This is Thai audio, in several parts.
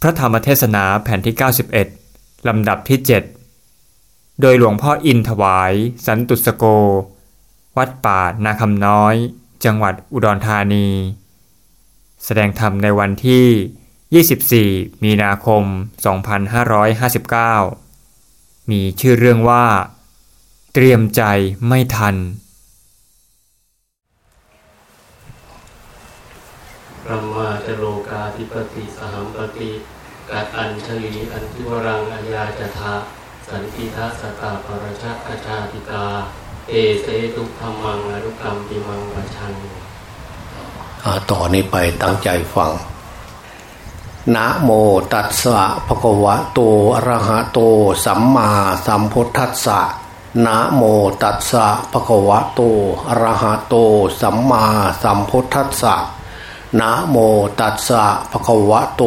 พระธรรมเทศนาแผ่นที่ 91 ลำดับที่ 7 โดยหลวงพ่ออินถวาย สันตุสโก วัดป่านาคำน้อย จังหวัดอุดรธานี แสดงธรรมในวันที่ 24 มีนาคม 2559 มีชื่อเรื่องว่า เตรียมใจไม่ทัน รมาจโลกาธิปติสหัมปติกัดอัญชลีอันทิวรังอัญญาจทาสันติทัสตาปรชากชาติกาเอเสตุธรรมังอนุกรรมปิมังวชังต่อนนี้ไปตั้งใจฟัง นะโมตัสสะภะคะวะโตอะระหะโต สัมมาสัมพุทธัสสะนะโมตัสสะภะคะวะโตอะระหะโต สัมมาสัมพุทธัสสะ นะโมตัสสะภะคะวะโต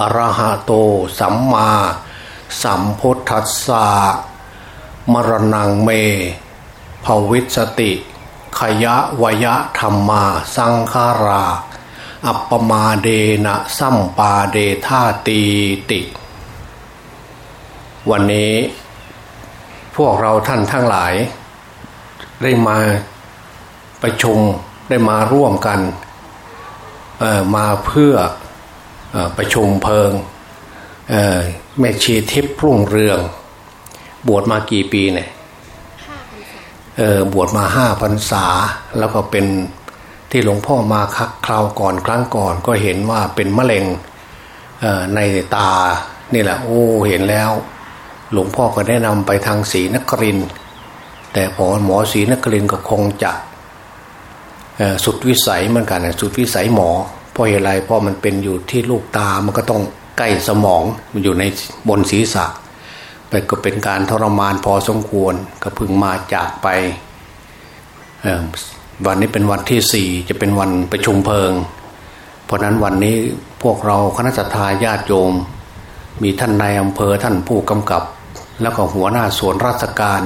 อะระหะโต สัมมา สัมพุทธัสสะมรณงเมภวิสติ ขยะวยะธรรมา สังขารา อัปปมาเดนะสัมปาเดธาตีติ วันนี้ พวกเราท่านทั้งหลาย ได้มาประชุมได้มาร่วมกัน มาเพื่ออประชุมเพลิงแม่ชีทิพย์รุ่งเรือง บวชมากี่ปีเนี่ยบวชมาห้าพรรษา แล้วก็เป็นที่หลวงพ่อมาคักคราวก่อนครั้งก่อนก็เห็นว่าเป็นมะเร็งในตานี่แหละ โอ้เห็นแล้ว หลวงพ่อก็แนะนำไปทางศรีนครินแต่พอหมอศรีนครินก็คงจะ สุดวิสัยเหมือนกันสุดวิสัยหมอ เพราะอะไรเพราะมันเป็นอยู่ที่ลูกตามันก็ต้องใกล้สมองมันอยู่ในบนศีรษะไปก็เป็นการทรมานพอสมควรก็พึงมาจากไปวันนี้เป็นวันที่สี่จะเป็นวันประชุมเพลิง เพราะนั้นวันนี้พวกเราคณะทาญาติโยม มีท่านนายอำเภอท่านผู้กำกับ แล้วก็หัวหน้าส่วนราชการ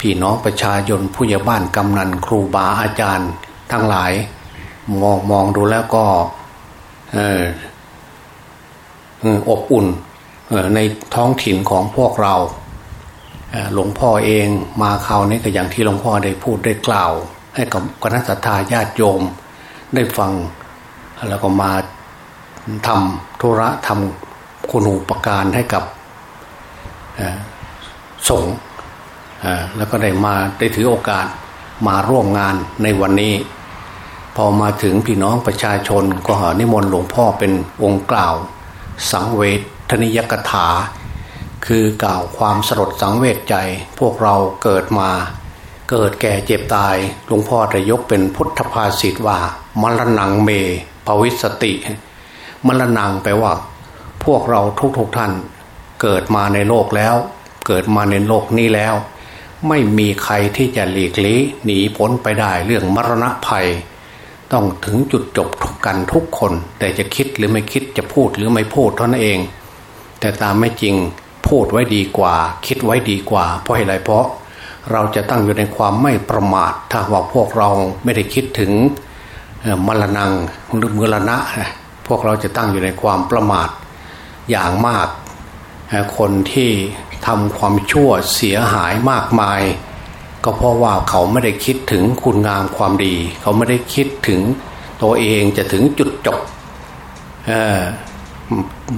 พี่น้องประชาชนผู้ใหญ่บ้านกำนันครูบาอาจารย์ ทั้งหลาย มองมองดูแล้วก็อบอุ่นในท้องถิ่นของพวกเราหลวงพ่อเองมาคราวนี้ก็อย่างที่หลวงพ่อได้พูดได้กล่าว ให้กับคณะสัตยาญาติโยม ได้ฟัง แล้วก็มาทำธุระทำคุณูปการให้กับสงฆ์แล้วก็ได้มาได้ถือโอกาสมาร่วมงานในวันนี้ พอมาถึงพี่น้องประชาชนก็หานิมนต์หลวงพ่อเป็นองค์กล่าว สังเวชนิยกถา คือกล่าวความสลดสังเวชใจ พวกเราเกิดมา เกิดแก่เจ็บตายหลวงพ่อได้ยกเป็นพุทธภาษิตว่ามรณงเมภวิสติมรณงแปลว่า พวกเราทุกๆทท่าน เกิดมาในโลกแล้ว เกิดมาในโลกนี้แล้ว ไม่มีใครที่จะหลีกลี่หนีพ้นไปได้เรื่องมรณะภัย ต้องถึงจุดจบกันทุกคน แต่จะคิดหรือไม่คิดจะพูดหรือไม่พูดเท่านั้นเอง แต่ตามไม่จริงพูดไว้ดีกว่า คิดไว้ดีกว่า เพราะอะไรเพราะ เราจะตั้งอยู่ในความไม่ประมาท ถ้าว่าพวกเราไม่ได้คิดถึงมรณงหรือมรณะ พวกเราจะตั้งอยู่ในความประมาทอย่างมาก คนที่ทำความชั่วเสียหายมากมาย ก็เพราะว่าเขาไม่ได้คิดถึงคุณงามความดี เขาไม่ได้คิดถึงตัวเองจะถึงจุดจบ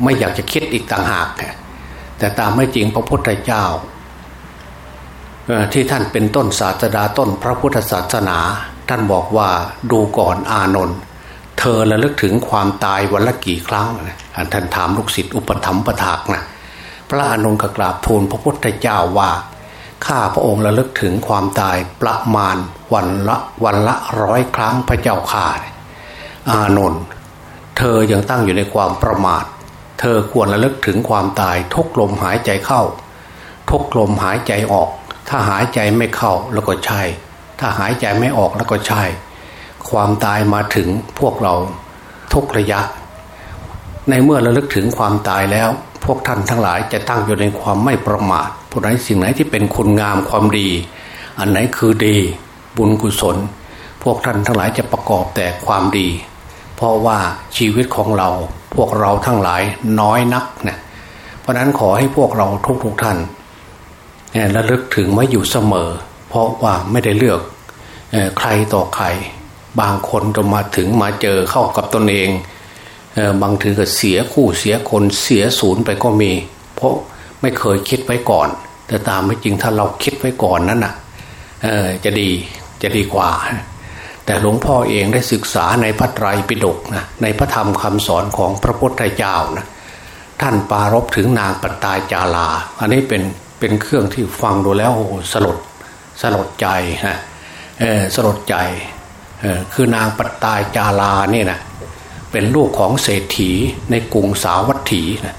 ไม่อยากจะคิดอีกต่างหากแต่ตามไม่จริงพระพุทธเจ้าที่ท่านเป็นต้นศาสดาต้นพระพุทธศาสนา ท่านบอกว่าดูก่อนอานนท์เธอระลึกถึงความตายวันละกี่ครั้งท่านถามลูกศิษย์อุปถัมภ์ประถากนะพระอานนท์ก็กราบทูลพระพุทธเจ้าว่า ข้าพระองค์ระลึกถึงความตายประมาณวันละวันละร้อยครั้งพระเจ้าข่าอานนท์เธอยังตั้งอยู่ในความประมาท เธอควรระลึกถึงความตายทุกลมหายใจเข้า ทุกลมหายใจออก ถ้าหายใจไม่เข้าแล้วก็ใช่ ถ้าหายใจไม่ออกแล้วก็ใช่ ความตายมาถึงพวกเราทุกระยะ ในเมื่อระลึกถึงความตายแล้ว พวกท่านทั้งหลายจะตั้งอยู่ในความไม่ประมาทผู้ใดสิ่งไหนที่เป็นคุณงามความดี อันไหนคือดีบุญกุศล พวกท่านทั้งหลายจะประกอบแต่ความดี เพราะว่าชีวิตของเราพวกเราทั้งหลายน้อยนักนะเพราะนั้นขอให้พวกเราทุกๆทท่านระลึกถึงไว้อยู่เสมอ เพราะว่าไม่ได้เลือกใครต่อใคร บางคนจะมาถึงมาเจอเข้ากับตนเอง บางทีก็เสียคู่เสียคนเสียศูนย์ไปก็มี เพราะไม่เคยคิดไว้ก่อน แต่ตามไม่จริงถ้าเราคิดไว้ก่อนนั้นนะ่ะจะดีจะดีกว่า แต่หลวงพ่อเองได้ศึกษาในพระไตรปิฎกนะในพระธรรมคำสอนของพระพุทธเจ้านะท่านปารบถึงนางปตายจาลา อันนี้เป็นเป็นเครื่องที่ฟังดูแล้วโอ้สลดสลดใจนะเออสลดใจเออคือนางปตายจาลานี่นะ เป็นลูกของเศรษฐีในกรุงสาวัตถีนะ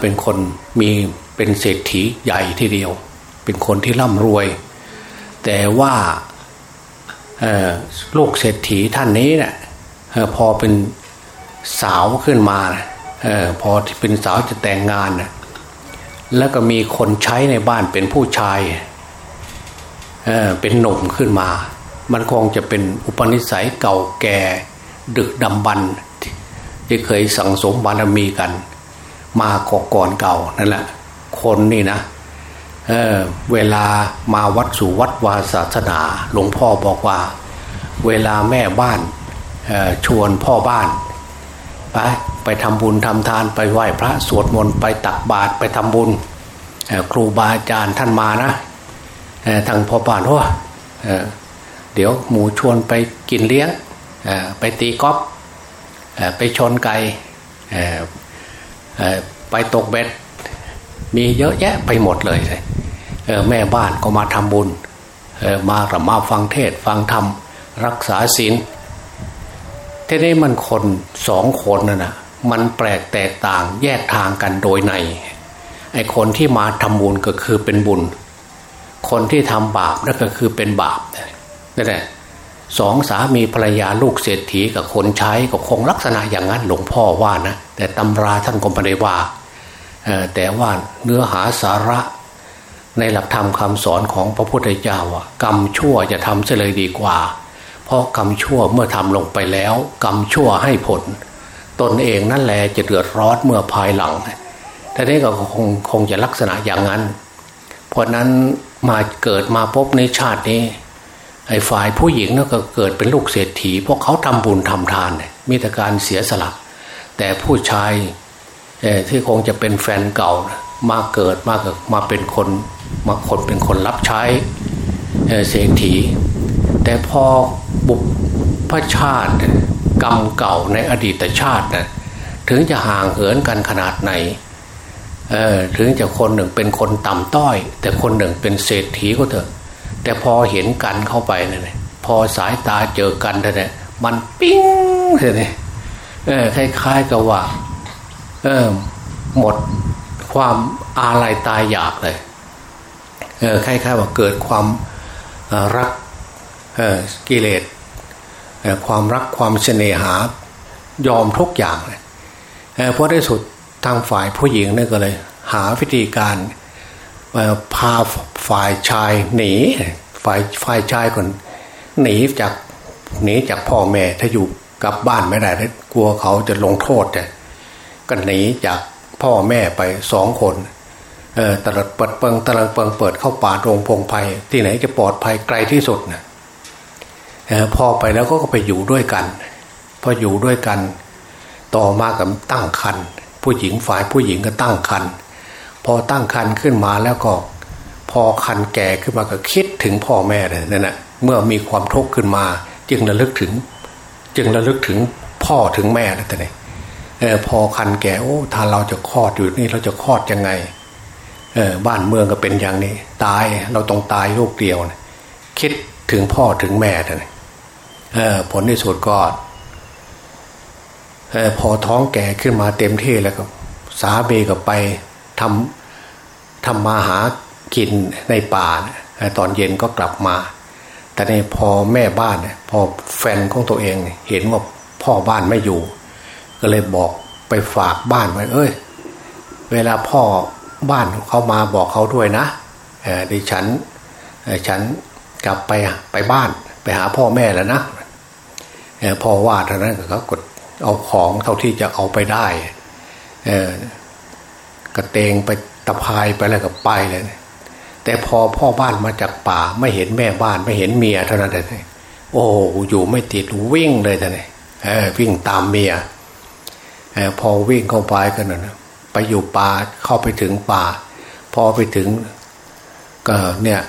เป็นคนมีเป็นเศรษฐีใหญ่ทีเดียว เป็นคนที่ร่ำรวย แต่ว่าลูกเศรษฐีท่านนี้เนะี่ยพอเป็นสาวขึ้นมานะอพอที่เป็นสาวจะแต่งงานนะแล้วก็มีคนใช้ในบ้านเป็นผู้ชายเเป็นหนุ่มขึ้นมา มันคงจะเป็นอุปนิสัยเก่าแก่ ดึกดำบรรที่เคยสั่งสมบารมีกัน มาก่อนเก่านั่นแหละ คนนี่นะเออเวลามาวัดสู่วัดวาศาสนา หลวงพ่อบอกว่า เวลาแม่บ้านชวนพ่อบ้าน ไปไปทำบุญทำทานไปไหว้พระสวดมนต์ไปตักบาตรไปทำบุญครูบาอาจารย์ท่านมานะทางพ่อบ้านว่าเดี๋ยวหมูชวนไปกินเลี้ยง ไปตีกอล์ฟไปชนไก่ไปตกเบ็ด มีเยอะแยะไปหมดเลยเลยแม่บ้านก็มาทำบุญมาระมาฟังเทศฟังธรรม รักษาศีลทีนี้มันคนสองคนน่ะนะมันแปลกแตกต่างแยกทางกันโดยในไอ้คนที่มาทำบุญก็คือเป็นบุญ คนที่ทำบาปนั่นก็คือเป็นบาปนั่นแหละ สองสามีภรรยาลูกเศรษฐีกับคนใช้ก็คงลักษณะอย่างนั้นหลวงพ่อว่านะ แต่ตำราท่านก็ไม่ได้ว่าแต่ว่าเนื้อหาสาระในหลักธรรมคำสอนของพระพุทธเจ้าว่ากรรมชั่วจะทำเสียเลยดีกว่า เพราะกรรมชั่วเมื่อทำลงไปแล้ว กรรมชั่วให้ผล ตนเองนั่นแหละจะเดือดร้อนเมื่อภายหลังแต่นี้ก็คงคงจะลักษณะอย่างนั้น เพราะนั้นมาเกิดมาพบในชาตินี้ ไอ้ฝ่ายผู้หญิงนั่นก็เกิดเป็นลูกเศรษฐีพวกเขาทำบุญทำทานเลยมีแต่การเสียสละ แต่ผู้ชายที่คงจะเป็นแฟนเก่ามาเกิดมาเกิดมาเป็นคนมาคนเป็นคนรับใช้เศรษฐี แต่พอบุพชาติกรรมเก่าในอดีตชาตินะถึงจะห่างเหินกันขนาดไหนถึงจะคนหนึ่งเป็นคนต่ำต้อย แต่คนหนึ่งเป็นเศรษฐีก็เถอะ แต่พอเห็นกันเข้าไปเนี่ยพอสายตาเจอกันเนี่ยมันปิ้งเลยเออคล้ายๆกับว่าเออหมดความอาลัยตายอยากเลยเออคล้ายๆว่าเกิดความรักกิเลสความรักความเสน่หายอมทุกอย่างเลยเพราะได้สุดทางฝ่ายผู้หญิงนี่ก็เลย หาวิธีการ พาฝ่ายชายหนีฝ่ายฝ่ายชายคนหนีจากหนีจากพ่อแม่ถ้าอยู่กับบ้านไม่ได้กลัวเขาจะลงโทษเนี่ยก็หนีจากพ่อแม่ไปสองคนเออตลดเปิดเปิงตลดเปิงเปิดเข้าป่าโรงพงไพ่ที่ไหนจะปลอดภัยไกลที่สุดนะพอไปแล้วก็ไปอยู่ด้วยกัน พออยู่ด้วยกัน ต่อมากับตั้งคันผู้หญิงฝ่ายผู้หญิงก็ตั้งคัน พอตั้งคันขึ้นมาแล้วก็ พอคันแก่ขึ้นมาก็คิดถึงพ่อแม่เลยนั่นแหะเมื่อมีความทุกข์ขึ้นมา จึงระลึกถึง จึงระลึกถึงพ่อถึงแม่แล้วแต่เนี่ยพอคันแก่โอ้ถ้าเราจะคลอดอยู่นี่เราจะคลอดยังไงเออบ้านเมืองก็เป็นอย่างนี้ ตายเราต้องตายลูกเดียวนะคิดถึงพ่อถึงแม่เลยผลที่สุดก็พอท้องแก่ขึ้นมาเต็มที่แล้วก็ สามีก็ไป ทำทำมาหากินในป่าตอนเย็นก็กลับมา แต่ในพอแม่บ้านพอแฟนของตัวเองเห็นว่าพ่อบ้านไม่อยู่ ก็เลยบอกไปฝากบ้านไว้เอ้ย เวลาพ่อบ้านเขามาบอกเขาด้วยนะดิฉันฉันกลับไปไปบ้านไปหาพ่อแม่แล้วนะพ่อว่าเท่านั้นเขากดเอาของเท่าที่จะเอาไปได้ กระเตงไปตะพายไปแล้วก็ไปเลย แต่พอพ่อบ้านมาจากป่า ไม่เห็นแม่บ้านไม่เห็นเมียเท่านั้นเลยโอ้อยู่ไม่ติดวิ่งเลยท่านเออวิ่งตามเมียอพอวิ่งเข้าไปกันนะไปอยู่ป่าเข้าไปถึงป่า พอไปถึงก็เนี่ย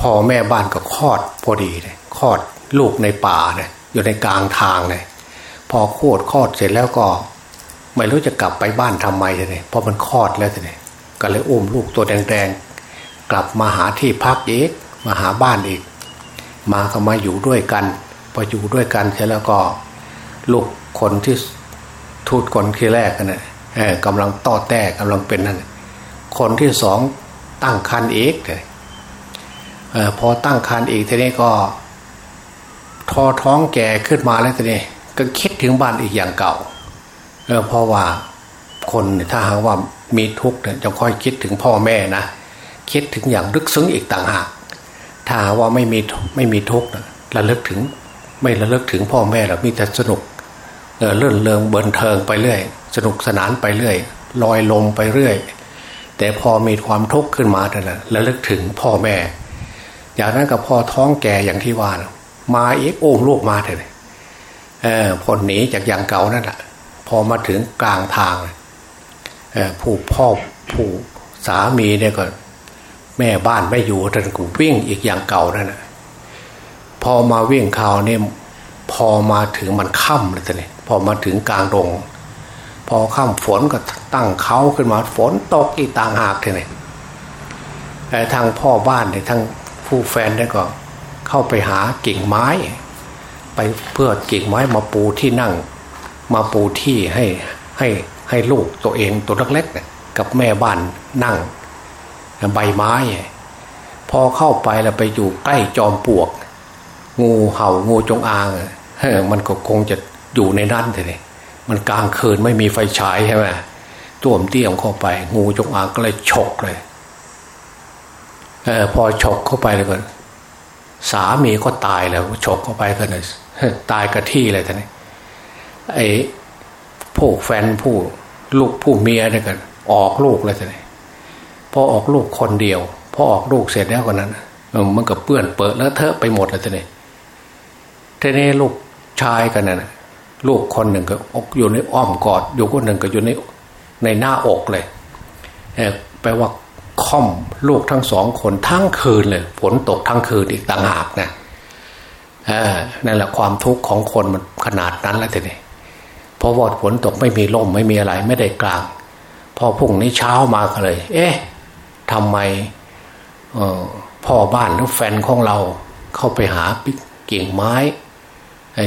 พ่อแม่บ้านก็คลอดพอดีเลยคลอดลูกในป่าเนี่ยอยู่ในกลางทางเลยพอโคตรคลอดเสร็จแล้วก็ ไม่รู้จะกลับไปบ้านทำไมเลยเพราะมันคลอดแล้วเลยก็เลยอุ้มลูกตัวแดงๆ กลับมาหาที่พักอีกมาหาบ้านอีก มาก็มาอยู่ด้วยกันพออยู่ด้วยกันเสร็จแล้วก็ลูกคนที่ทูตคนที่แรกกันนะกำลังต่อแต่กำลังเป็นนั่นคนที่สองตั้งคันเอกเลยพอตั้งคันเอกทีนี้ก็ทอท้องแก่ขึ้นมาแล้วทีนี้ก็คิดถึงบ้านอีกอย่างเก่า เออเพราะว่าคนถ้าหากว่ามีทุกข์เนี่ยจะค่อยคิดถึงพ่อแม่นะคิดถึงอย่างลึกซึ้งอีกต่างหากถ้าว่าไม่มีไม่มีทุกข์ระลึกถึง ไม่ระลึกถึงพ่อแม่หรอกมีแต่สนุกเออเลื่อนเลิงเบินเทิงไปเรื่อย สนุกสนานไปเรื่อยลอยลมไปเรื่อย แต่พอมีความทุกข์ขึ้นมาแต่ละระลึกถึงพ่อแม่อย่างนั้นกับพ่อท้องแก่อย่างที่ว่านมาเอกโอ้มลูกมาเถอะเออพลหนีจากอย่างเก่านั่นแหละ พอมาถึงกลางทางผู้พ่อผู้สามีเนี่ยก็แม่บ้านไม่อยู่ท่านก็วิ่งอีกอย่างเก่านั่นแหละพอมาวิ่งข่าวเนี่ยพอมาถึงมันค่ำเลยท่านเลยพอมาถึงกลางดง พอค่ำฝนก็ตั้งเขาขึ้นมาฝนตกอีกต่างหากท่านเลยทางพ่อบ้านเนี่ยทางผู้แฟนเนี่ยก็เข้าไปหากิ่งไม้ ไปเพื่อกิ่งไม้มาปูที่นั่ง มาปูที่ให้ให้ให้ลูกตัวเองตัวเล็กๆกับแม่บ้านนั่ง ใบไม้ พอเข้าไปแล้วไปอยู่ใกล้จอมปลวก งูเห่างูจงอางเฮ้มันก็คงจะอยู่ในนั้นเลยมันกลางคืนไม่มีไฟฉายใช่ไหมตัวมเตี้ยมเข้าไป งูจงอางก็เลยฉกเลยเออพอฉกเข้าไปเลยก็สามีก็ตายแล้วฉกเข้าไปก็เลยตายกระที่เลยท่านนี้ ไอ้ผู้แฟนผู้ลูกผู้เมียเนี่ยกันออกลูกเลยท่านนี้พอออกลูกคนเดียว พอออกลูกเสร็จแล้วกนนั้นมันก็เปื้อนเปิดแล้วเทอะไปหมดเลยท่านนี้ทีนี้ลูกชายกันน่ะลูกคนหนึ่งก็อกอยู่ในอ้อมกอดอยู่คนหนึ่งก็อยู่ในในหน้าอกเลยแปลว่าค่อมลูกทั้งสองคนทั้งคืนเลยฝนตกทั้งคืนอีกต่างหากนะนั่นแหละความทุกข์ของคนมันขนาดนั้นแล้วทีนี้ ราะว่าฝนตกไม่มีลมไม่มีอะไรไม่ได้กลาง พอพุ่งนี้เช้ามาก็เลย เอ๊ะทำไมพ่อบ้านหรือแฟนของเราเข้าไปหากิ่งไม้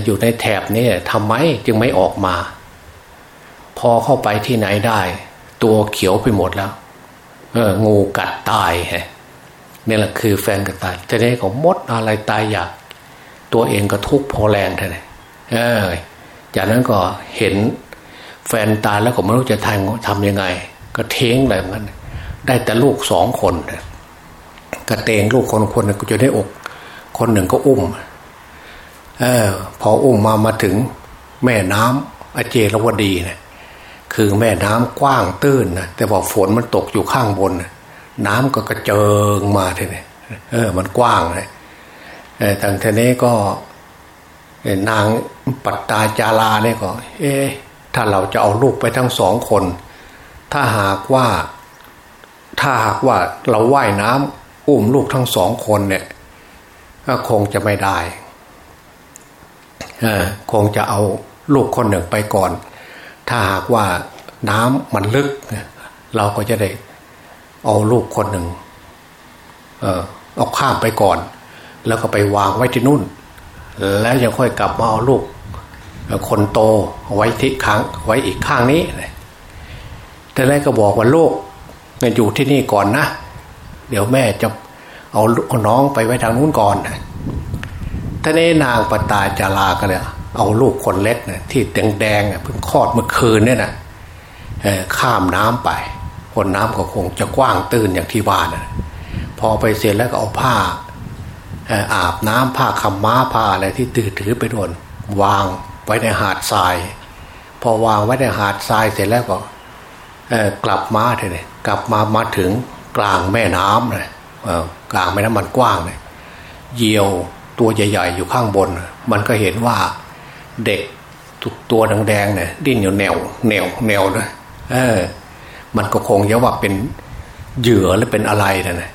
อยู่ในแถบนี้ทำไมจึงไม่ออกมา พอเข้าไปที่ไหนได้ ตัวเขียวไปหมดแล้วงูกัดตายฮะนี่แหละคือแฟนกัดตายจะได้ของมดอะไรตายอยาก ตัวเองก็ทุกข์พอแรงเท่านั้นเออ จากนั้นก็เห็นแฟนตายแล้วก็ไม่รู้จะทำทำยังไง ก็เท้งอะไรเหมือนันได้แต่ลูกสองคนกระเตงลูกคนคนนึงก็จะได้อก คนหนึ่งก็อุ้มเออพออุ้มมามาถึงแม่น้ำอเจรวดีเนี่ยคือแม่น้ำกว้างตื้นนะแต่ว่าฝนมันตกอยู่ข้างบนน้ำก็กระเจิงมาทีนี้เออ มันกว้างเลยแต่ทางทีนี้ก็นาง ปัตตาจาราเนี่ยก็ เอ๊ถ้าเราจะเอาลูกไปทั้งสองคน ถ้าหากว่า ถ้าหากว่าเราว่ายน้ำอุ้มลูกทั้งสองคนเนี่ยก็คงจะไม่ได้คงจะเอาลูกคนหนึ่งไปก่อน ถ้าหากว่าน้ำมันลึก เราก็จะได้เอาลูกคนหนึ่งเออเอาข้ามไปก่อน แล้วก็ไปวางไว้ที่นู่น แล้วยังค่อยกลับมาเอาลูก คนโตไว้ที่ข้างไว้อีกข้างนี้แต่แรกก็บอกว่าลูกอยู่ที่นี่ก่อนนะ เดี๋ยวแม่จะเอาน้องไปไว้ทางนู้นก่อนท่านี้นางปตาจารากันเลยเอาลูกคนเล็กนี่ยที่แดงแดงเพิ่งคลอดเมื่อคืนเนี่ยนะข้ามน้ำไปคนน้ำก็คงจะกว้างตื้นอย่างที่บ้านนะพอไปเสร็จแล้วก็เอาผ้าอาบน้ำผ้าคำม้าผ้าอะไรที่ถือถือไปโดนวาง ไว้ในหาดทราย พอวางไว้ในหาดทรายเสร็จแล้วก็กลับมาเถอะกลับมามาถึงกลางแม่น้ำเลยกลางแม่น้ำมันกว้างเลยเหยี่ยวตัวใหญ่ ๆ อยู่ข้างบน มันก็เห็นว่าเด็กตัวแดงๆเนี่ยดิ้นอยู่แนวแนวแนวนะเออ มันก็คงจะว่าเป็นเหยื่อหรือเป็นอะไรนะ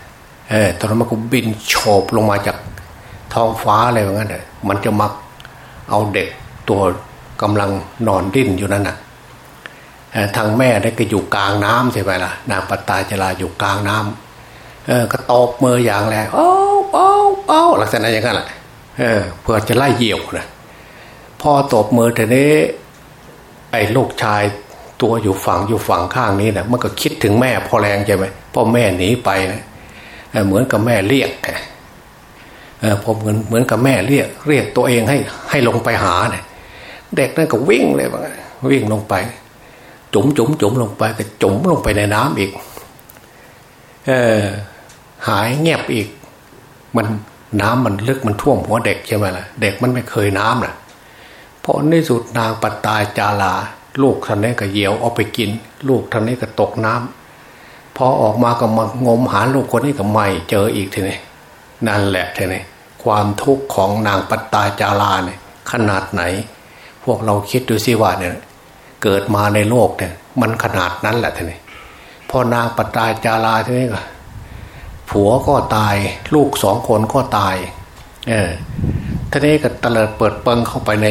เออตอนนั้นมันก็บินโฉบลงมาจากท้องฟ้าอะไรแบบนั้นเลยมันจะมาเอาเด็ก ตัวกำลังนอนดิ้นอยู่นั่นน่ะทางแม่ได้ก็อยู่กลางน้ำใช่ไหมล่ะนางปตาจราอยู่กลางน้ำเออก็ตบมืออย่างแรงโอ้เป้าเป้าลักษณะอย่างนั้นแหละเออเพื่อจะไล่เหยี่ยวนะพอตบมือแต่นี้ไอ้ลูกชายตัวอยู่ฝั่งอยู่ฝั่งข้างนี้นะมันก็คิดถึงแม่พอแรงใช่ไหมพ่อแม่หนีไปนะเหมือนกับแม่เรียกเออพอเหมือนเหมือนกับแม่เรียก เรียกตัวเองให้ให้ลงไปหาเนี่ย เด็กนั่นก็วิ่งเลยวิ่งลงไป จุ๋มจุ๋มจุ๋มลงไปก็จุ๋มลงไปในน้ำอีก เออหายเงียบอีก มันน้ำมันลึกมันท่วมหัวเด็กใช่ไหมล่ะเด็กมันไม่เคยน้ำน่ะพอในสุดนางปัตตาจาลา ลูกท่านนี้ก็เหยียวเอาไปกิน ลูกท่านนี้ก็ตกน้ำพอออกมาก็มางมหาลูกคนนี้ก็ไม่เจออีกทีนี้นั่นแหละทีนี้ความทุกข์ของนางปัตตาจาราเนี่ยขนาดไหน พวกเราคิดดูสิว่าเนี่ยเกิดมาในโลกเนี่ย มันขนาดนั้นแหละทีนี้พอนางปัตตาจาราทีนี้ก็ผัวก็ตาย ลูกสองคนก็ตาย เออทีนี้ก็ตะเลิดเปิดเปิงเข้าไปใน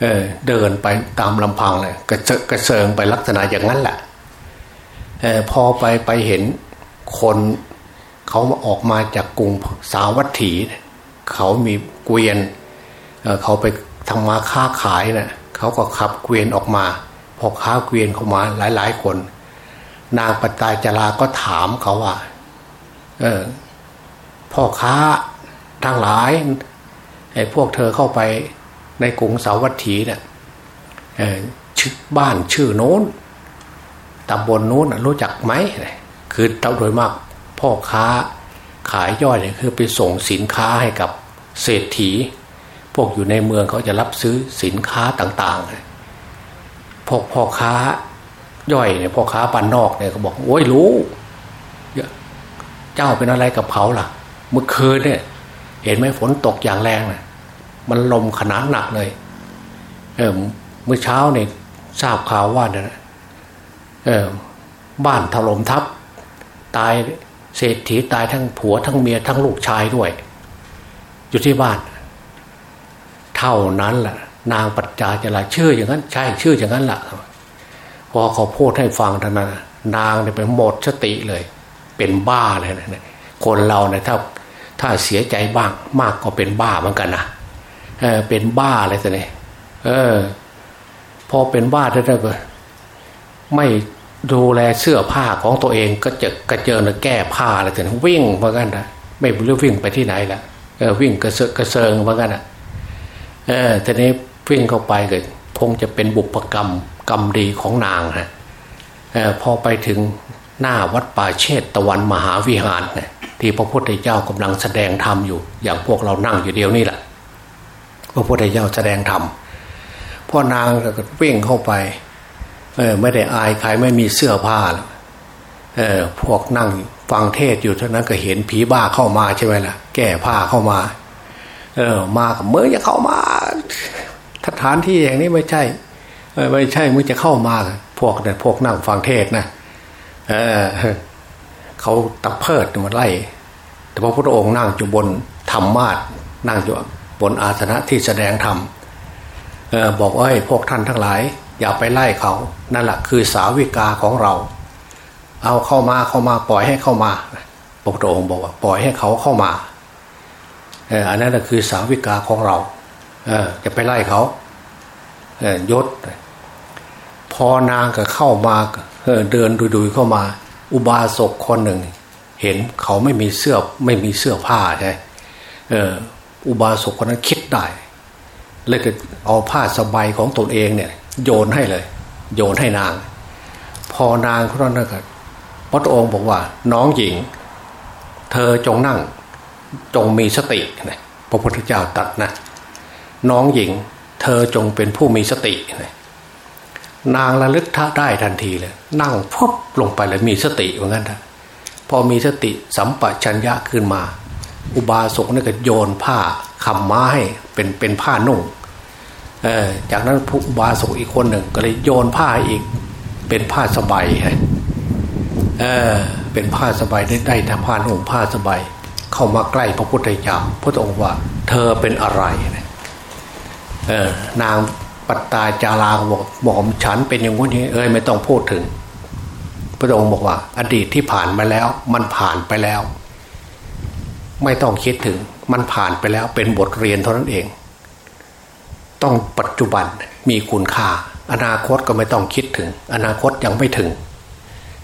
เออเดินไปตามลำพังเลยกระเจกระเซิงไปลักษณะอย่างนั้นแหละเออพอไปไปเห็นคนเขาออกมาจากกรุงสาวัตถี เขามีเกวียนเเขาไป ทำมาค้าขายนะ่ะเขาก็ขับเกวียนออกมา พอค้าเกวียนเข้ามาหลาย ๆ คน นางปตายจราก็ถามเขาว่า เออ พ่อค้าทั้งหลายไอ้พวกเธอเข้าไปในกรุงสาวัตถีเนี่ยชื่อบ้านชื่อโน้นตำบลโน้นรู้จักไหมคือเท่าโดยมากพ่อค้าขายย่อยเนี่ยคือไปส่งสินค้าให้กับเศรษฐี พวกอยู่ในเมืองเขาจะรับซื้อสินค้าต่างๆ พวกพ่อค้าย่อยเนี่ยพ่อค้าปันนอกเนี่ยเขาบอกโอ้ยรู้เจ้าเป็นอะไรกับเขาล่ะ เมื่อคืนเนี่ย เห็นไหมฝนตกอย่างแรงเลยมันลมขนาดหนักเลยเออเมื่อเช้าเนี่ยทราบข่าวว่าเนี่ยเออบ้านถล่มทับ ตายเศรษฐีตายทั้งผัวทั้งเมียทั้งลูกชายด้วย อยู่ที่บ้าน เท่านั้นแหละนางปัจจาจะลาชื่ออย่างนั้น ใช่ชื่ออย่างนั้นแหละพอเขาพูดให้ฟังท่านนั้นนางเนี่ยไปหมดสติเลย เป็นบ้าเลยนะคนเราเนี่ยถ้าถ้าเสียใจบ้างมากก็เป็นบ้าเหมือนกันนะเออเป็นบ้าอะไรสิเนี่ยเออ พอเป็นบ้าแล้วก็ไม่ดูแลเสื้อผ้าของตัวเองก็จะกระเจิงแก้ผ้าอะไรสิวิ่งเหมือนกันนะไม่รู้วิ่งไปที่ไหนละเออวิ่งกระเซกระเซิงเหมือนกันนะ เออทีนี้วิ่งเข้าไปก็คงจะเป็นบุพกรรมกรรมดีของนางฮะเออพอไปถึงหน้าวัดป่าเชตตะวันมหาวิหารเนี่ยที่พระพุทธเจ้ากำลังแสดงธรรมอยู่ อย่างพวกเรานั่งอยู่เดียวนี่แหละพระพุทธเจ้าแสดงธรรมพ่อนางก็วิ่งเข้าไปเออไม่ได้อายใครไม่มีเสื้อผ้าเออพวกนั่งฟังเทศอยู่เท่านั้นก็เห็นผีบ้าเข้ามาใช่ไหมล่ะ แก่ผ้าเข้ามา เออ มากับเมื่อจะเข้ามาสถานที่อย่างนี้ไม่ใช่ไม่ใช่มึงจะเข้ามาพวกเนี่ยพวกนั่งฟังเทศนะเออเขาตะเพิดมาไล่ แต่พระพุทธองค์นั่งอยู่บนธรรมาทนั่งอยู่บนอาสนะที่แสดงธรรมบอกว่าพวกท่านทั้งหลาย อย่าไปไล่เขา นั่นแหละคือสาวิกาของเรา เอาเข้ามาเข้ามาปล่อยให้เข้ามาพระพุทธองค์บอกว่าปล่อยให้เขาเข้ามา อันนั้นคือสาวิกาของเราเอจะไปไล่เขายศ พอนางก็เข้ามาเดินดุยๆเข้ามา อุบาสกคนหนึ่ง เห็นเขาไม่มีเสื้อไม่มีเสื้อผ้าใช่เอออุบาสกคนนั้นคิดได้เลยก็เอาผ้าสบายของตนเองเนี่ย โยนให้เลย โยนให้นาง พอนางคนนั้นก็พระองค์บอกว่า น้องหญิง เธอจงนั่ง จงมีสตินะพระพุทธเจ้าตัดนะ น้องหญิง เธอจงเป็นผู้มีสตินางระลึกท่าได้ทันทีเลย นั่งพบลงไปเลยมีสติเหมือนกันนะพอมีสติสัมปชัญญะขึ้นมา อุบาสกนี่ก็โยนผ้าคำม้าให้เป็นเป็นผ้านุ่งจากนั้นผู้อุบาสกอีกคนหนึ่งก็เลยโยนผ้าอีกเป็นผ้าสบายเออเป็นผ้าสบายได้ได้แต่ผ้านุ่งผ้าสบาย เข้ามาใกล้พระพุทธเจ้าพระองค์ว่า เธอเป็นอะไรเออนางปัตตาจาราบอกบอกฉันเป็นอย่างนี้เอ้ยไม่ต้องพูดถึง พระองค์บอกว่า อดีตที่ผ่านมาแล้ว มันผ่านไปแล้ว ไม่ต้องคิดถึง มันผ่านไปแล้วเป็นบทเรียนเท่านั้นเอง ต้องปัจจุบันมีคุณค่า อนาคตก็ไม่ต้องคิดถึง อนาคตยังไม่ถึง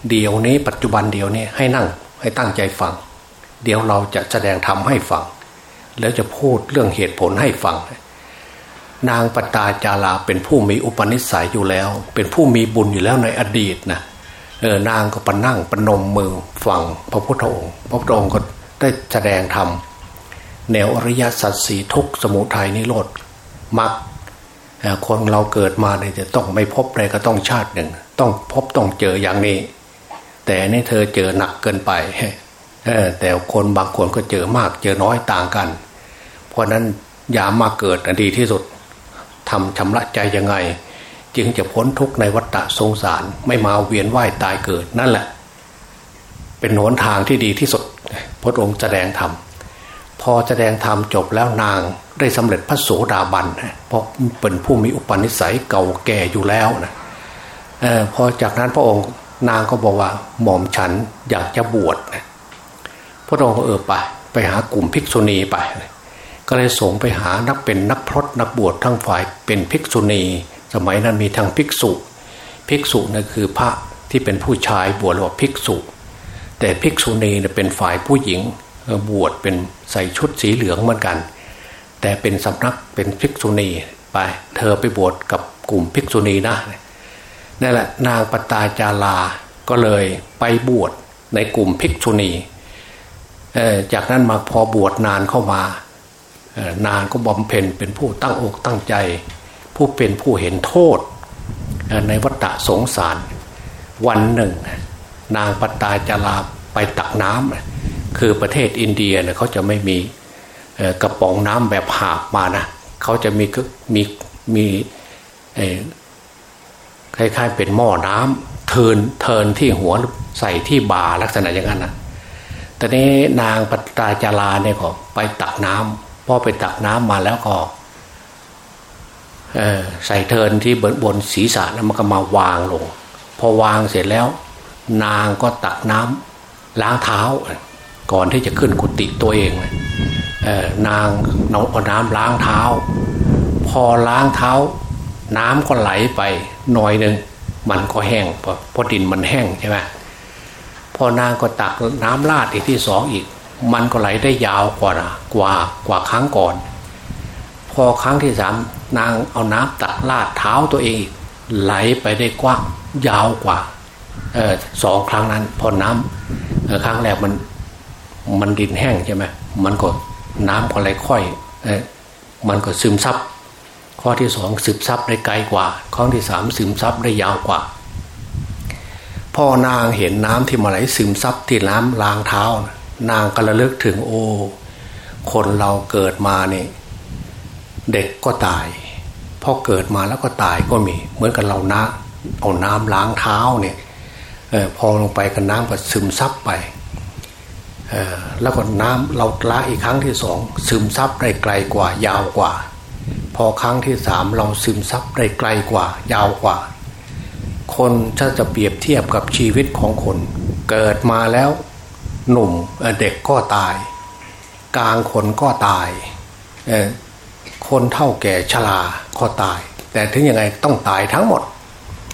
เดี๋ยวนี้ปัจจุบันเดี๋ยวนี้ให้นั่งให้ตั้งใจฟัง เดี๋ยวเราจะแสดงธรรมให้ฟัง แล้วจะพูดเรื่องเหตุผลให้ฟัง นางปตาจาราเป็นผู้มีอุปนิสัยอยู่แล้ว เป็นผู้มีบุญอยู่แล้วในอดีตนะเออนางก็ปนั่งปนมมือฟังพระพุทธองค์ พระพุทธองค์ก็ได้แสดงธรรมแนวอริยสัจสีทุกสมุทัยนิโรธมักคนเราเกิดมาเนี่ยจะต้องไม่พบอะไรก็ต้องชาติหนึ่ง ต้องพบต้องเจออย่างนี้ แต่นี่เธอเจอหนักเกินไป แต่คนบางคนก็เจอมาก เจอน้อยต่างกัน เพราะนั้นอย่ามาเกิดดีที่สุดทำชำระใจยังไง จึงจะพ้นทุกข์ในวัฏสงสาร ไม่มาเวียนว่ายตายเกิดนั่นแหละ เป็นหนทางที่ดีที่สุดพระองค์แสดงธรรมพอแสดงธรรมจบแล้วนางได้สำเร็จพระโสดาบันเพราะเป็นผู้มีอุปนิสัยเก่าแก่อยู่แล้วนะออพอจากนั้นพระองค์นางก็บอกว่าหม่อมฉันอยากจะบวชนะ พระองค์เออไปไปหากลุ่มภิกษุณีไป ก็เลยส่งไปหานักเป็นนักพรตนักบวชทั้งฝ่ายเป็นภิกษุณี สมัยนั้นมีทั้งภิกษุ ภิกษุนั่นคือพระที่เป็นผู้ชายบวชเรียกว่าภิกษุ แต่ภิกษุณีเนี่ยเป็นฝ่ายผู้หญิงบวชเป็นใส่ชุดสีเหลืองเหมือนกัน แต่เป็นสำนักเป็นภิกษุณีไป เธอไปบวชกับกลุ่มภิกษุณีนะนั่นแหละนางปตาจาราก็เลยไปบวชในกลุ่มภิกษุณี จากนั้นมาพอบวชนานเข้ามานานก็บำเพ็ญเป็นผู้ตั้งอกตั้งใจ ผู้เป็นผู้เห็นโทษ ในวัฏสงสาร วันหนึ่ง นางปตาจาราไปตักน้ำคือประเทศอินเดียเนี่ยเขาจะไม่มีกระป๋องน้ำแบบหาบมานะเขาจะมีมีมีคล้ายๆเป็นหม้อน้ำเทินเทินที่หัวใส่ที่บ่าลักษณะอย่างนั้นนะ อนนี้นางปัตตาจาราเนี่ยก็ไปตักน้ำพอไปตักน้ำมาแล้วก็ใส่เทินที่บนบนศีรษะแล้วมันก็มาวางลง พอวางเสร็จแล้ว นางก็ตักน้ำล้างเท้า ก่อนที่จะขึ้นกุฏิตัวเองนางเอาน้ำล้างเท้า พอล้างเท้า น้ำก็ไหลไปหน่อยหนึ่งมันก็แห้งเพราะดินมันแห้งใช่ไหม พอนางก็ตักน้ำลาดอีกที่สองอีก มันก็ไหลได้ยาวกว่ากว่ากว่าครั้งก่อน พอครั้งที่สามนางเอาน้ำตักลาดเท้าตัวเองอีกไหลไปได้กว้างยาวกว่าออสองครั้งนั้น พอน้ำครั้งแรกมันมันดินแห้งใช่ไหมมันก็น้ำก็ไหลค่อยเออมันก็ซึมซับข้อที่สองซึมซับได้ไกลกว่า ข้อที่สามซึมซับได้ยาวกว่า พ่อนางเห็นน้ำที่มาไหลซึมซับที่น้ำล้างเท้านางก็ระลึกถึงโอ้คนเราเกิดมาเนี่ยเด็กก็ตายพอเกิดมาแล้วก็ตายก็มี เหมือนกับเรานะเอาน้ำล้างเท้าเนี่ยออพอลงไปกับน้ำก็ซึมซับไปแล้วก็น้ำเราล้างอีกครั้งที่สองซึมซับได้ไกลกว่ายาวกว่า พอครั้งที่สามเราซึมซับได้ไกลกว่า ยาวกว่า คนถ้าจะเปรียบเทียบกับชีวิตของคน เกิดมาแล้ว หนุ่มเด็กก็ตาย กลางคนก็ตาย คนเท่าแก่ชราก็ตาย แต่ถึงยังไงต้องตายทั้งหมด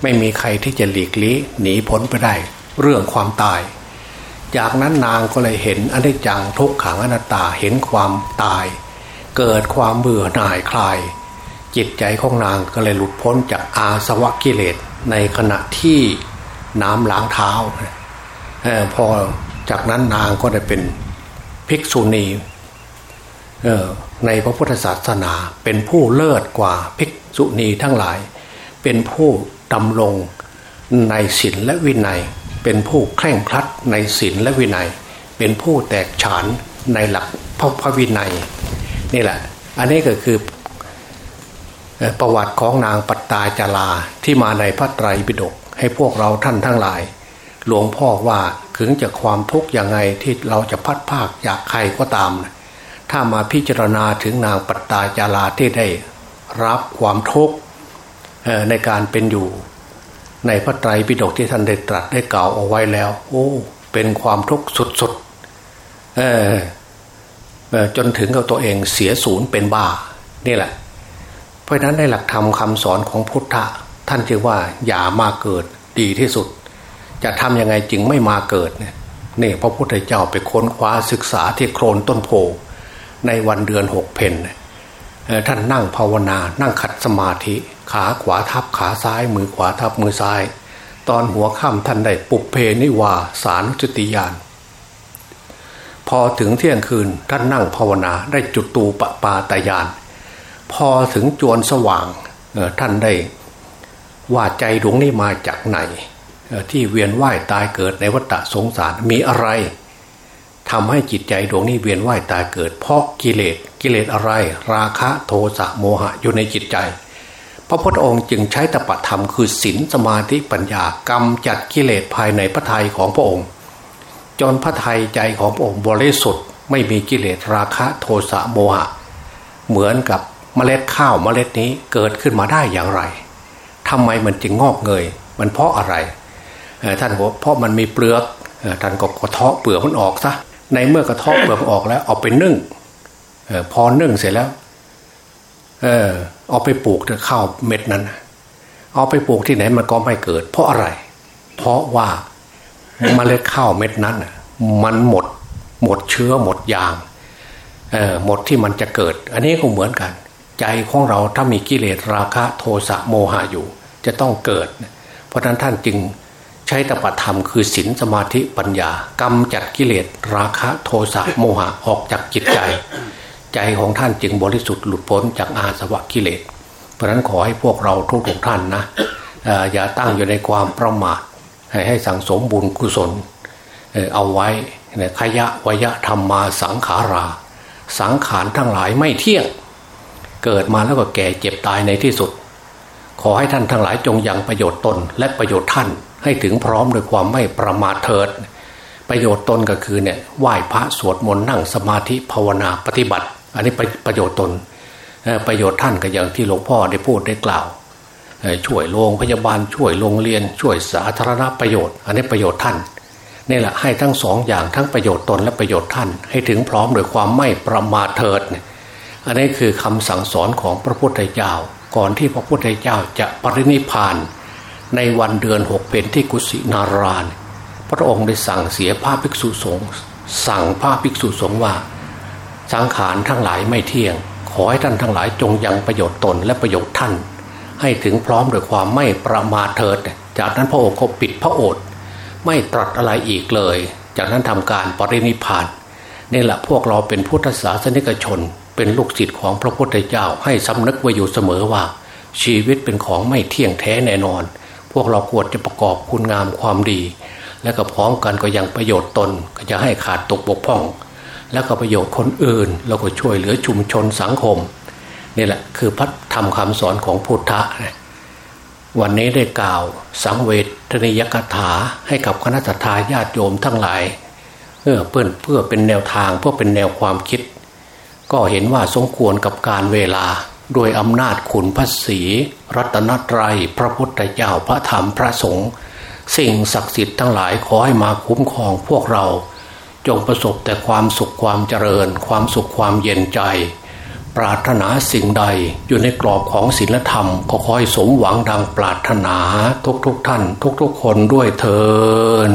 ไม่มีใครที่จะหลีกลี่หนีพ้นไปได้ เรื่องความตาย จากนั้นนางก็เลยเห็นอนิจจังทุกขังอนัตตาเห็นความตาย เกิดความเบื่อหน่ายคลาย จิตใจของนางก็เลยหลุดพ้นจากอาสวะกิเลสในขณะที่น้ำล้างเท้าอพอจากนั้นนางก็ได้เป็นภิกษุณีในพระพุทธศาสนาเป็นผู้เลิศกว่าภิกษุณีทั้งหลาย เป็นผู้ดำรงในศีลและวินัย เป็นผู้เคร่งครัดในศีลและวินัย เป็นผู้แตกฉานในหลักพระพวินัย นี่แหละ อันนี้ก็คือ ประวัติของนางปัตตาจาราที่มาในพระไตรปิฎกให้พวกเราท่านทั้งหลาย หลวงพ่อว่าถึงจะความทุกข์ยังไงที่เราจะพัดภาคจากใครก็ตาม ถ้ามาพิจารณาถึงนางปัตตาจาราที่ได้รับความทุกข์ในการเป็นอยู่ ในพระไตรปิฎกที่ท่านได้ตรัสได้กล่าวเอาไว้แล้ว โอ้ เป็นความทุกข์สุดๆจนถึงกับตัวเองเสียศูนย์เป็นบ้า นี่แหละ ราะนั้นในหลักธรรมคำสอนของพุทธะท่านจึงว่าอย่ามาเกิดดีที่สุด จะทำยังไงจึงไม่มาเกิดเนี่ยนี่พระพุทธเจ้าไปค้นคว้าศึกษาที่โคลนต้นโพในวันเดือนหกเพนท่านนั่งภาวนา นั่งขัดสมาธิ ขาขวาทับขาซ้าย มือขวาทับมือซ้าย ตอนหัวค่ำท่านได้ปุบเพนิวาสารุจติยาน พอถึงเที่ยงคืนท่านนั่งภาวนาได้จุดตูปปาตายาน พอถึงจวนสว่างท่านได้ว่าใจดวงนี้มาจากไหน ที่เวียนว่ายตายเกิดในวัฏสงสารมีอะไรทำให้จิตใจดวงนี้เวียนว่ายตายเกิด เพราะกิเลสกิเลสอะไร ราคะโทสะโมหะอยู่ในจิตใจ พระพุทธองค์จึงใช้ตปะธรรมคือศีลสมาธิปัญญากำจัดกิเลสภายในพระทัยของพระองค์ จนพระทัยใจของพระองค์บริสุทธิ์ไม่มีกิเลสราคะโทสะโมหะ เหมือนกับ มล็ดข้าวเมล็ดนี้เกิดขึ้นมาได้อย่างไรทำไมมันจึงงอกเงย มันเพราะอะไรท่านบอกเพราะมันมีเปลือกท่านก็กระเทาะเปลือกมันออกซะในเมื่อกระเทาะเปลือกออกแล้วเอาไปนึ่งพอนึ่งเสร็จแล้ว เออเอาไปปลูกข้าวเม็ดนั้น เอาไปปลูกที่ไหนมันก็ไม่เกิด เพราะอะไร เพราะว่าเมล็ดข้าวเม็ดนั้นมันหมด หมดเชื้อหมดยางเออหมดที่มันจะเกิด อันนี้ก็เหมือนกัน ใจของเราถ้ามีกิเลสราคะโทสะโมหะอยู่ จะต้องเกิด เพราะนั้นท่านจึงใช้ตปธรรมคือศีลสมาธิปัญญากำจัดกิเลสราคะโทสะโมหะออกจากจิตใจ ใจของท่านจึงบริสุทธิ์หลุดพ้นจากอาสวะกิเลส เพราะนั้นขอให้พวกเราทุกทุกท่านนะอย่าตั้งอยู่ในความประมาทให้ให้สั่งสมบุญกุศลเอาไว้ขยะวยะธรรมมาสังขารา สังขารทั้งหลายไม่เที่ยง เกิดมาแล้วก็แก่เจ็บตายในที่สุด ขอให้ท่านทั้งหลายจงยังประโยชน์ตนและประโยชน์ท่าน ให้ถึงพร้อมด้วยความไม่ประมาทเถิด ประโยชน์ตนก็คือเนี่ยไหว้พระสวดมนต์นั่งสมาธิภาวนาปฏิบัติ อันนี้ประโยชน์ตนประโยชน์ท่านก็อย่างที่หลวงพ่อได้พูดได้กล่าวช่วยโรงพยาบาลช่วยโรงเรียน ช่วยสาธารณประโยชน์ อันนี้ประโยชน์ท่านนี่แหละให้ทั้งสองอย่างทั้งประโยชน์ตนและประโยชน์ท่าน ให้ถึงพร้อมด้วยความไม่ประมาทเถิดเนี่ย อันนี้คือคำสั่งสอนของพระพุทธเจ้า ก่อนที่พระพุทธเจ้าจะปรินิพาน ในวันเดือนหกเป็นที่กุสินารานพระองค์ได้สั่งเสียพระภิกษุสงฆ์สั่งพระภิกษุสงฆ์ว่า สังขารทั้งหลายไม่เที่ยง ขอให้ท่านทั้งหลายจงยังประโยชน์ตนและประโยชน์ท่าน ให้ถึงพร้อมด้วยความไม่ประมาทเถิด จากนั้นพระองค์ก็ปิดพระโอษฐ์ไม่ตรัสอะไรอีกเลย จากนั้นทำการปรินิพานนี่แหละพวกเราเป็นพุทธศาสนิกชน เป็นลูกศิษย์ของพระพุทธเจ้า ให้สำนึกไว้อยู่เสมอว่า ชีวิตเป็นของไม่เที่ยงแท้แน่นอน พวกเราควรจะประกอบคุณงามความดี และก็พร้อมกันก็ยังประโยชน์ตนก็จะให้ขาดตกบกพร่อง แล้วก็ประโยชน์คนอื่นเราก็ช่วยเหลือชุมชนสังคมนี่แหละคือพัฒธรรมคำสอนของพุทธะวันนี้ได้กล่าวสังเวทนิยกถาให้กับคณะทาญาติโยมทั้งหลายเพื่อเพื่อเป็นแนวทางเพื่อเป็นแนวความคิด ก็เห็นว่าสมควรกับการเวลาโดยอำนาจขุนพระศีรัตนตรัย พระพุทธเจ้าพระธรรมพระสงฆ์สิ่งศักดิ์สิทธิ์ทั้งหลายขอให้มาคุ้มครองพวกเรา จงประสบแต่ความสุขความเจริญ ความสุขความเย็นใจ ปรารถนาสิ่งใดอยู่ในกรอบของศีลธรรม ก็ขอให้สมหวังดังปรารถนาทุกๆทท่าน ทุกๆคนด้วยเทอ